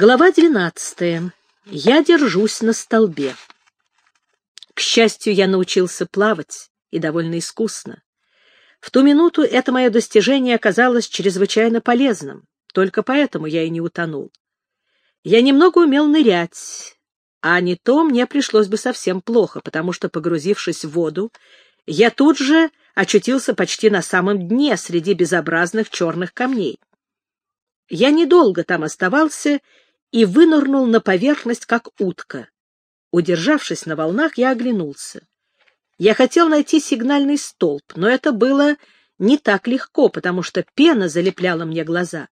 Глава двенадцатая. Я держусь на столбе. К счастью, я научился плавать, и довольно искусно. В ту минуту это мое достижение оказалось чрезвычайно полезным, только поэтому я и не утонул. Я немного умел нырять, а не то мне пришлось бы совсем плохо, потому что, погрузившись в воду, я тут же очутился почти на самом дне среди безобразных черных камней. Я недолго там оставался и вынырнул на поверхность, как утка. Удержавшись на волнах, я оглянулся. Я хотел найти сигнальный столб, но это было не так легко, потому что пена залепляла мне глаза.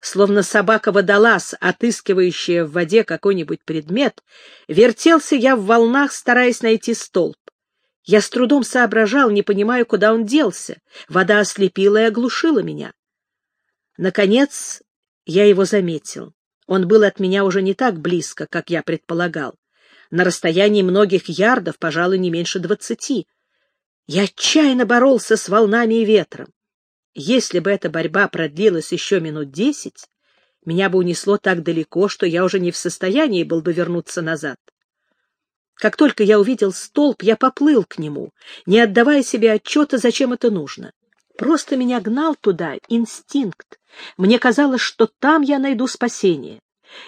Словно собака-водолаз, отыскивающая в воде какой-нибудь предмет, вертелся я в волнах, стараясь найти столб. Я с трудом соображал, не понимая, куда он делся. Вода ослепила и оглушила меня. Наконец, я его заметил. Он был от меня уже не так близко, как я предполагал. На расстоянии многих ярдов, пожалуй, не меньше двадцати. Я отчаянно боролся с волнами и ветром. Если бы эта борьба продлилась еще минут десять, меня бы унесло так далеко, что я уже не в состоянии был бы вернуться назад. Как только я увидел столб, я поплыл к нему, не отдавая себе отчета, зачем это нужно. Просто меня гнал туда инстинкт. Мне казалось, что там я найду спасение.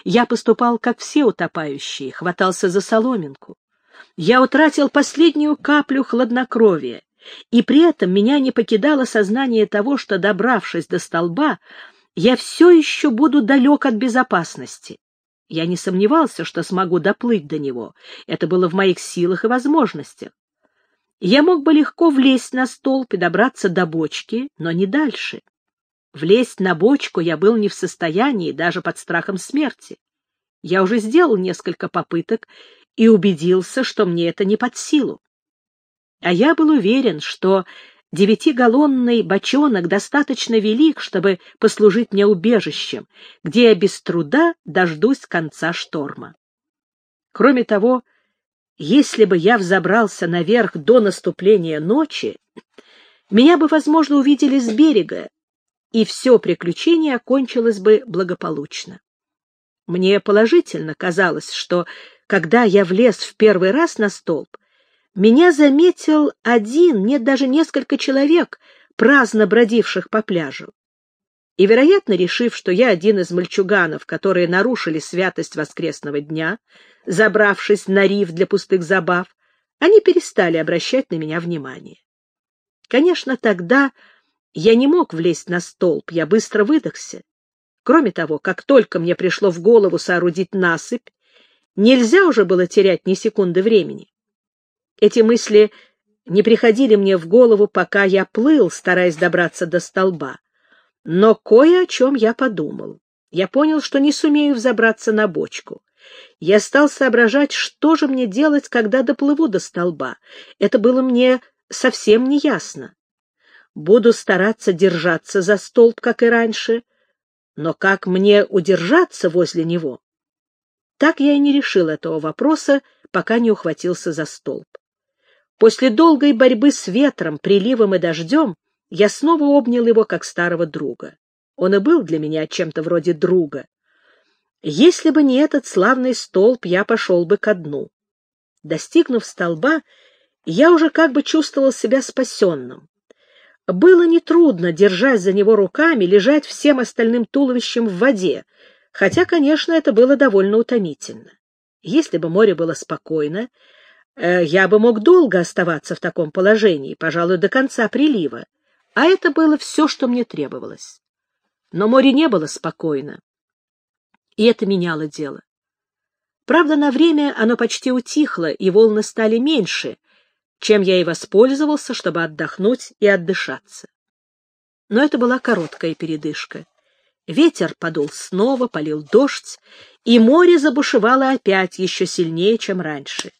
Я поступал, как все утопающие, хватался за соломинку. Я утратил последнюю каплю хладнокровия, и при этом меня не покидало сознание того, что, добравшись до столба, я все еще буду далек от безопасности. Я не сомневался, что смогу доплыть до него. Это было в моих силах и возможностях. Я мог бы легко влезть на столб и добраться до бочки, но не дальше. Влезть на бочку я был не в состоянии, даже под страхом смерти. Я уже сделал несколько попыток и убедился, что мне это не под силу. А я был уверен, что девятигаллонный бочонок достаточно велик, чтобы послужить мне убежищем, где я без труда дождусь конца шторма. Кроме того, если бы я взобрался наверх до наступления ночи, меня бы, возможно, увидели с берега, и все приключение окончилось бы благополучно. Мне положительно казалось, что, когда я влез в первый раз на столб, меня заметил один, нет, даже несколько человек, праздно бродивших по пляжу. И, вероятно, решив, что я один из мальчуганов, которые нарушили святость воскресного дня, забравшись на риф для пустых забав, они перестали обращать на меня внимание. Конечно, тогда я не мог влезть на столб, я быстро выдохся. Кроме того, как только мне пришло в голову соорудить насыпь, нельзя уже было терять ни секунды времени. Эти мысли не приходили мне в голову, пока я плыл, стараясь добраться до столба. Но кое о чем я подумал. Я понял, что не сумею взобраться на бочку. Я стал соображать, что же мне делать, когда доплыву до столба. Это было мне совсем не ясно. Буду стараться держаться за столб, как и раньше, но как мне удержаться возле него? Так я и не решил этого вопроса, пока не ухватился за столб. После долгой борьбы с ветром, приливом и дождем я снова обнял его как старого друга. Он и был для меня чем-то вроде друга. Если бы не этот славный столб, я пошел бы ко дну. Достигнув столба, я уже как бы чувствовал себя спасенным. Было нетрудно, держась за него руками, лежать всем остальным туловищем в воде, хотя, конечно, это было довольно утомительно. Если бы море было спокойно, э, я бы мог долго оставаться в таком положении, пожалуй, до конца прилива, а это было все, что мне требовалось. Но море не было спокойно и это меняло дело. Правда, на время оно почти утихло, и волны стали меньше, чем я и воспользовался, чтобы отдохнуть и отдышаться. Но это была короткая передышка. Ветер подул снова, полил дождь, и море забушевало опять еще сильнее, чем раньше.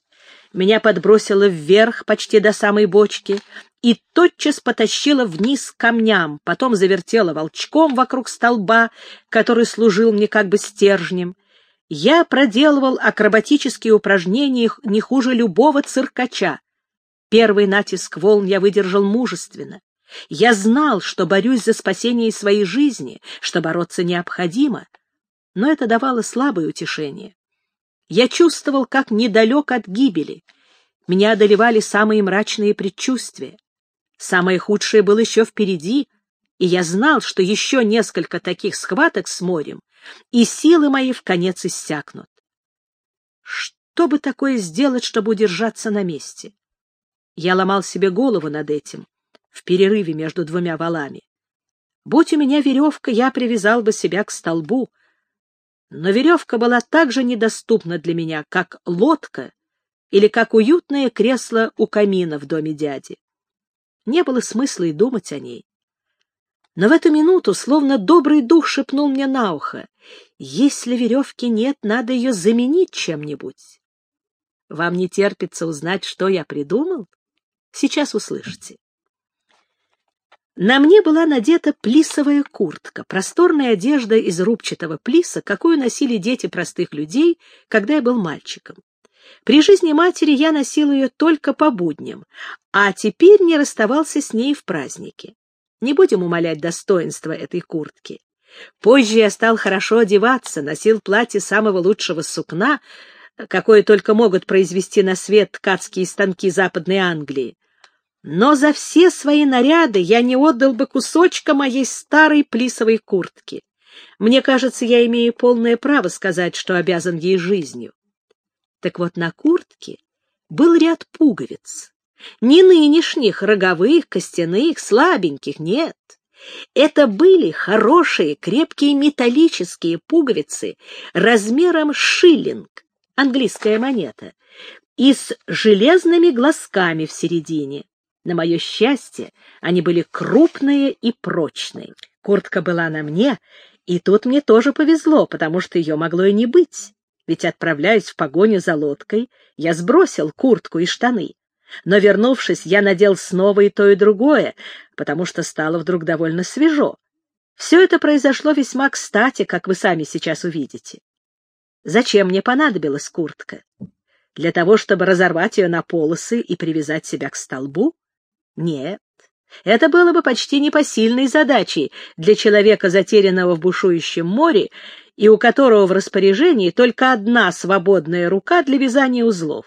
Меня подбросило вверх почти до самой бочки и тотчас потащило вниз камням, потом завертело волчком вокруг столба, который служил мне как бы стержнем. Я проделывал акробатические упражнения не хуже любого циркача. Первый натиск волн я выдержал мужественно. Я знал, что борюсь за спасение своей жизни, что бороться необходимо. но это давало слабое утешение. Я чувствовал, как недалек от гибели. Меня одолевали самые мрачные предчувствия. Самое худшее было еще впереди, и я знал, что еще несколько таких схваток с морем, и силы мои в конец иссякнут. Что бы такое сделать, чтобы удержаться на месте? Я ломал себе голову над этим, в перерыве между двумя валами. Будь у меня веревка, я привязал бы себя к столбу, но веревка была так же недоступна для меня, как лодка или как уютное кресло у камина в доме дяди. Не было смысла и думать о ней. Но в эту минуту, словно добрый дух шепнул мне на ухо, «Если веревки нет, надо ее заменить чем-нибудь». Вам не терпится узнать, что я придумал? Сейчас услышите. На мне была надета плисовая куртка, просторная одежда из рубчатого плиса, какую носили дети простых людей, когда я был мальчиком. При жизни матери я носил ее только по будням, а теперь не расставался с ней в праздники. Не будем умалять достоинства этой куртки. Позже я стал хорошо одеваться, носил платье самого лучшего сукна, какое только могут произвести на свет ткацкие станки Западной Англии. Но за все свои наряды я не отдал бы кусочка моей старой плисовой куртки. Мне кажется, я имею полное право сказать, что обязан ей жизнью. Так вот, на куртке был ряд пуговиц. Не нынешних, роговых, костяных, слабеньких, нет. Это были хорошие, крепкие металлические пуговицы размером шиллинг, английская монета, и с железными глазками в середине. На мое счастье, они были крупные и прочные. Куртка была на мне, и тут мне тоже повезло, потому что ее могло и не быть ведь, отправляясь в погоню за лодкой, я сбросил куртку и штаны. Но, вернувшись, я надел снова и то, и другое, потому что стало вдруг довольно свежо. Все это произошло весьма кстати, как вы сами сейчас увидите. Зачем мне понадобилась куртка? Для того, чтобы разорвать ее на полосы и привязать себя к столбу? Нет. Это было бы почти непосильной задачей для человека, затерянного в бушующем море и у которого в распоряжении только одна свободная рука для вязания узлов.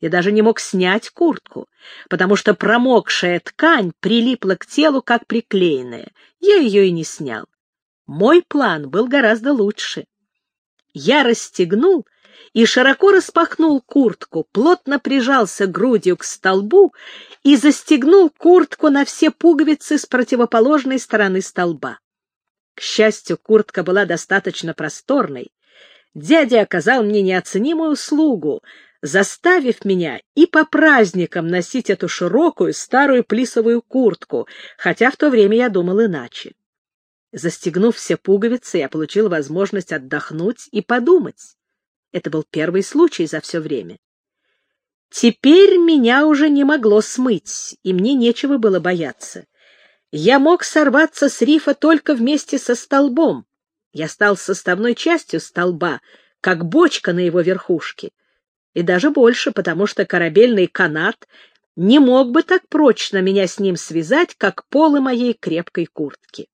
Я даже не мог снять куртку, потому что промокшая ткань прилипла к телу, как приклеенная. Я ее и не снял. Мой план был гораздо лучше. Я расстегнул и широко распахнул куртку, плотно прижался грудью к столбу и застегнул куртку на все пуговицы с противоположной стороны столба. К счастью, куртка была достаточно просторной. Дядя оказал мне неоценимую услугу, заставив меня и по праздникам носить эту широкую старую плисовую куртку, хотя в то время я думал иначе. Застегнув все пуговицы, я получил возможность отдохнуть и подумать. Это был первый случай за все время. Теперь меня уже не могло смыть, и мне нечего было бояться. Я мог сорваться с рифа только вместе со столбом. Я стал составной частью столба, как бочка на его верхушке. И даже больше, потому что корабельный канат не мог бы так прочно меня с ним связать, как полы моей крепкой куртки.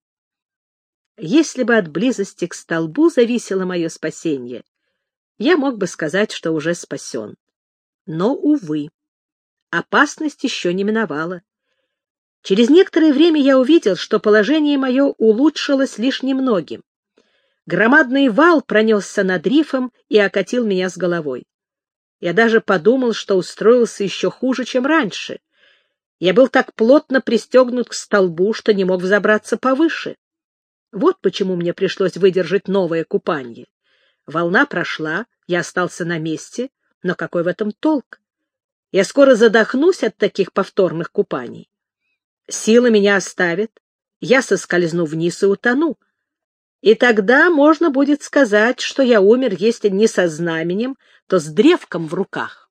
Если бы от близости к столбу зависело мое спасение, я мог бы сказать, что уже спасен. Но, увы, опасность еще не миновала. Через некоторое время я увидел, что положение мое улучшилось лишь немногим. Громадный вал пронесся над рифом и окатил меня с головой. Я даже подумал, что устроился еще хуже, чем раньше. Я был так плотно пристегнут к столбу, что не мог взобраться повыше. Вот почему мне пришлось выдержать новое купание. Волна прошла, я остался на месте, но какой в этом толк? Я скоро задохнусь от таких повторных купаний. Силы меня оставят, я соскользну вниз и утону. И тогда можно будет сказать, что я умер, если не со знаменем, то с древком в руках.